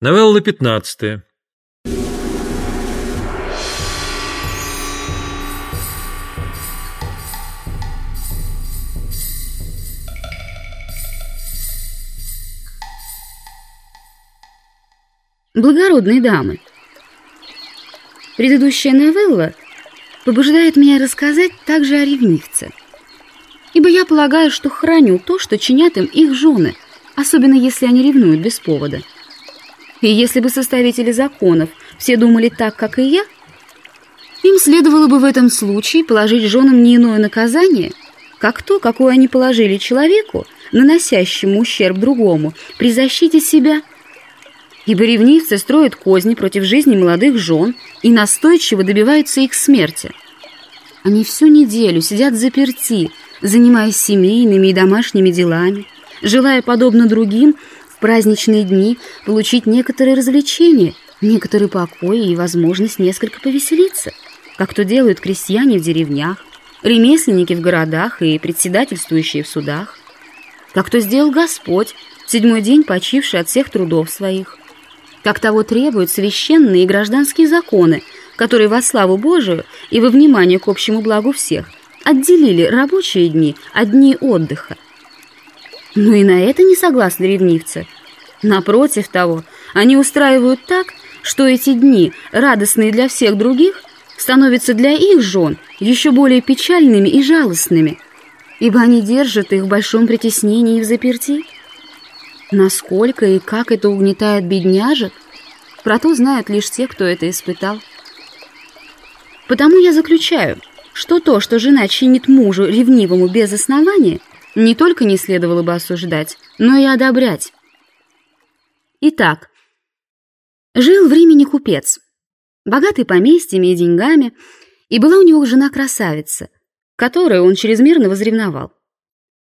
Новелла пятнадцатая. Благородные дамы, предыдущая новелла побуждает меня рассказать также о ревнивце. Ибо я полагаю, что храню то, что чинят им их жены, особенно если они ревнуют без повода. И если бы составители законов все думали так, как и я, им следовало бы в этом случае положить женам не иное наказание, как то, какое они положили человеку, наносящему ущерб другому, при защите себя – ибо ревнивцы строят козни против жизни молодых жен и настойчиво добиваются их смерти. Они всю неделю сидят заперти, занимаясь семейными и домашними делами, желая, подобно другим, праздничные дни получить некоторые развлечения, некоторый покой и возможность несколько повеселиться, как то делают крестьяне в деревнях, ремесленники в городах и председательствующие в судах, как то сделал Господь, седьмой день почивший от всех трудов своих как того требуют священные и гражданские законы, которые во славу Божию и во внимание к общему благу всех отделили рабочие дни от дней отдыха. Но и на это не согласны ревнивцы. Напротив того, они устраивают так, что эти дни, радостные для всех других, становятся для их жен еще более печальными и жалостными, ибо они держат их в большом притеснении и в заперти. Насколько и как это угнетает бедняжек, про то знают лишь те, кто это испытал. Потому я заключаю, что то, что жена чинит мужу ревнивому без основания, не только не следовало бы осуждать, но и одобрять. Итак, жил в Риме купец, богатый поместьями и деньгами, и была у него жена-красавица, которой он чрезмерно возревновал.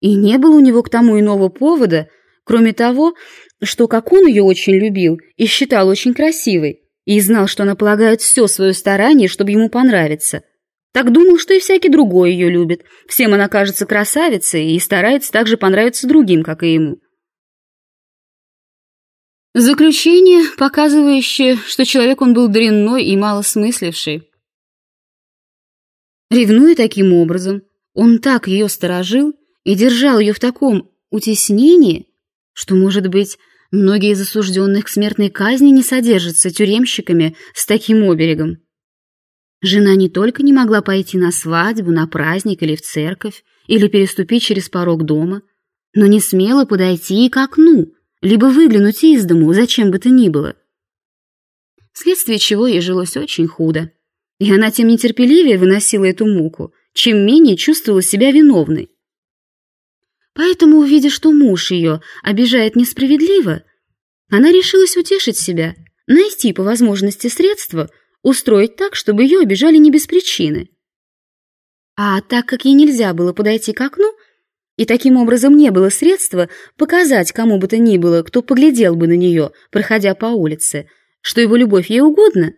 И не было у него к тому иного повода – Кроме того, что как он ее очень любил и считал очень красивой, и знал, что она полагает все свое старание, чтобы ему понравиться. Так думал, что и всякий другой ее любит. Всем она кажется красавицей и старается так же понравиться другим, как и ему. Заключение, показывающее, что человек он был дрянной и малосмысливший. Ревнуя таким образом, он так ее сторожил и держал ее в таком утеснении, что, может быть, многие из осужденных к смертной казни не содержатся тюремщиками с таким оберегом. Жена не только не могла пойти на свадьбу, на праздник или в церковь, или переступить через порог дома, но не смела подойти и к окну, либо выглянуть из дому, зачем бы то ни было. Вследствие чего ей жилось очень худо, и она тем нетерпеливее выносила эту муку, чем менее чувствовала себя виновной. Поэтому, увидя, что муж ее обижает несправедливо, она решилась утешить себя, найти по возможности средства, устроить так, чтобы ее обижали не без причины. А так как ей нельзя было подойти к окну, и таким образом не было средства показать кому бы то ни было, кто поглядел бы на нее, проходя по улице, что его любовь ей угодна,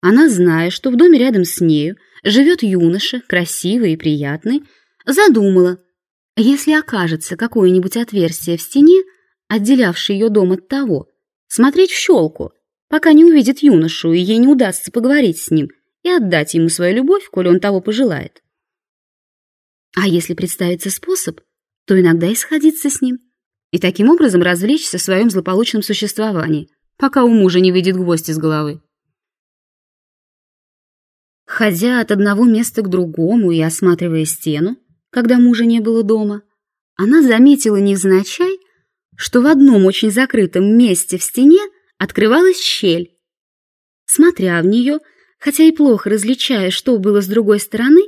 она, зная, что в доме рядом с нею живет юноша, красивый и приятный, задумала, если окажется какое-нибудь отверстие в стене, отделявшее ее дом от того, смотреть в щелку, пока не увидит юношу, и ей не удастся поговорить с ним и отдать ему свою любовь, коли он того пожелает. А если представится способ, то иногда и сходиться с ним, и таким образом развлечься в своем злополучном существовании, пока у мужа не выйдет гвоздь из головы. Ходя от одного места к другому и осматривая стену, когда мужа не было дома, она заметила невзначай, что в одном очень закрытом месте в стене открывалась щель. Смотря в нее, хотя и плохо различая, что было с другой стороны,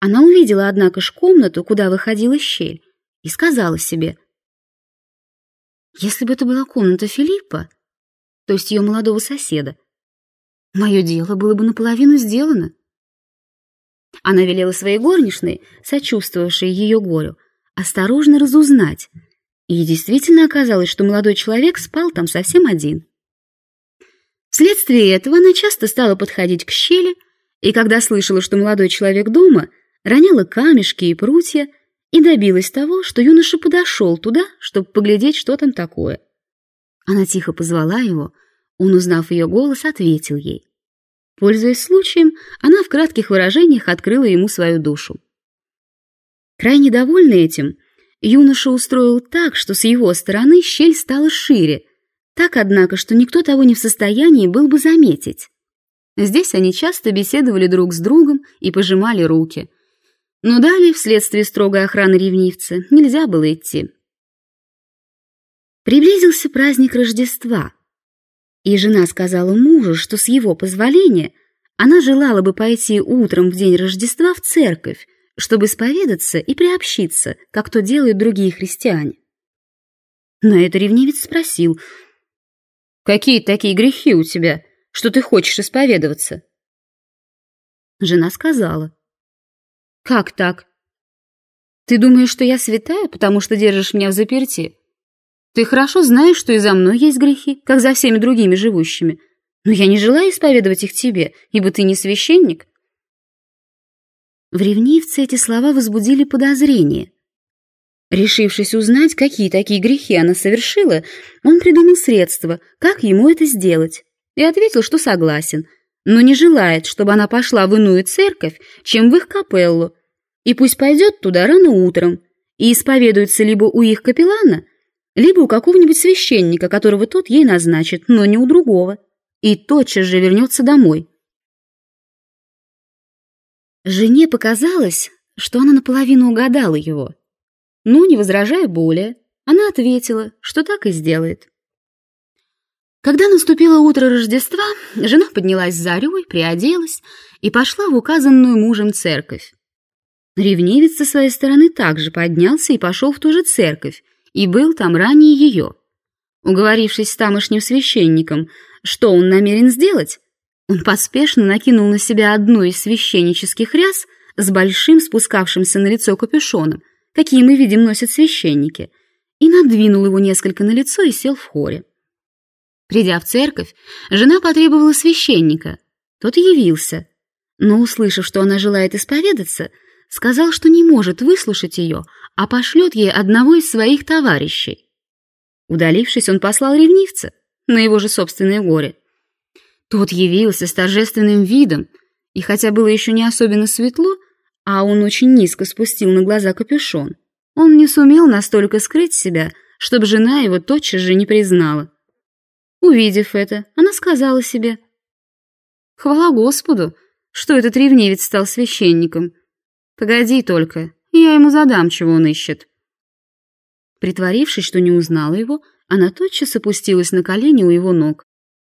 она увидела, однако, ж комнату, куда выходила щель, и сказала себе, «Если бы это была комната Филиппа, то есть ее молодого соседа, мое дело было бы наполовину сделано». Она велела своей горничной, сочувствовавшей ее горю, осторожно разузнать. И действительно оказалось, что молодой человек спал там совсем один. Вследствие этого она часто стала подходить к щели, и когда слышала, что молодой человек дома, роняла камешки и прутья и добилась того, что юноша подошел туда, чтобы поглядеть, что там такое. Она тихо позвала его, Он, узнав ее голос, ответил ей. Пользуясь случаем, она в кратких выражениях открыла ему свою душу. Крайне довольный этим, юноша устроил так, что с его стороны щель стала шире, так, однако, что никто того не в состоянии был бы заметить. Здесь они часто беседовали друг с другом и пожимали руки. Но далее, вследствие строгой охраны ревнивца, нельзя было идти. Приблизился праздник Рождества, и жена сказала мужу, что с его позволения она желала бы пойти утром в день Рождества в церковь, чтобы исповедаться и приобщиться, как то делают другие христиане. На это ревнивец спросил, «Какие такие грехи у тебя, что ты хочешь исповедоваться?» Жена сказала, «Как так? Ты думаешь, что я святая, потому что держишь меня в заперти? Ты хорошо знаешь, что и за мной есть грехи, как за всеми другими живущими, но я не желаю исповедовать их тебе, ибо ты не священник». В ревнивце эти слова возбудили подозрение. Решившись узнать, какие такие грехи она совершила, он придумал средства, как ему это сделать, и ответил, что согласен, но не желает, чтобы она пошла в иную церковь, чем в их капеллу, и пусть пойдет туда рано утром и исповедуется либо у их капеллана, либо у какого-нибудь священника, которого тот ей назначит, но не у другого, и тотчас же вернется домой. Жене показалось, что она наполовину угадала его. Но, не возражая более, она ответила, что так и сделает. Когда наступило утро Рождества, жена поднялась с зарей, приоделась и пошла в указанную мужем церковь. Ревнивец со своей стороны также поднялся и пошел в ту же церковь, и был там ранее ее. Уговорившись с тамошним священником, что он намерен сделать, он поспешно накинул на себя одну из священнических ряс с большим спускавшимся на лицо капюшоном, какие мы видим носят священники, и надвинул его несколько на лицо и сел в хоре. Придя в церковь, жена потребовала священника. Тот явился, но, услышав, что она желает исповедаться, сказал, что не может выслушать ее, а пошлет ей одного из своих товарищей. Удалившись, он послал ревнивца на его же собственное горе. Тот явился с торжественным видом, и хотя было еще не особенно светло, а он очень низко спустил на глаза капюшон, он не сумел настолько скрыть себя, чтобы жена его тотчас же не признала. Увидев это, она сказала себе, «Хвала Господу, что этот ревнивец стал священником. Погоди только, я ему задам, чего он ищет». Притворившись, что не узнала его, она тотчас опустилась на колени у его ног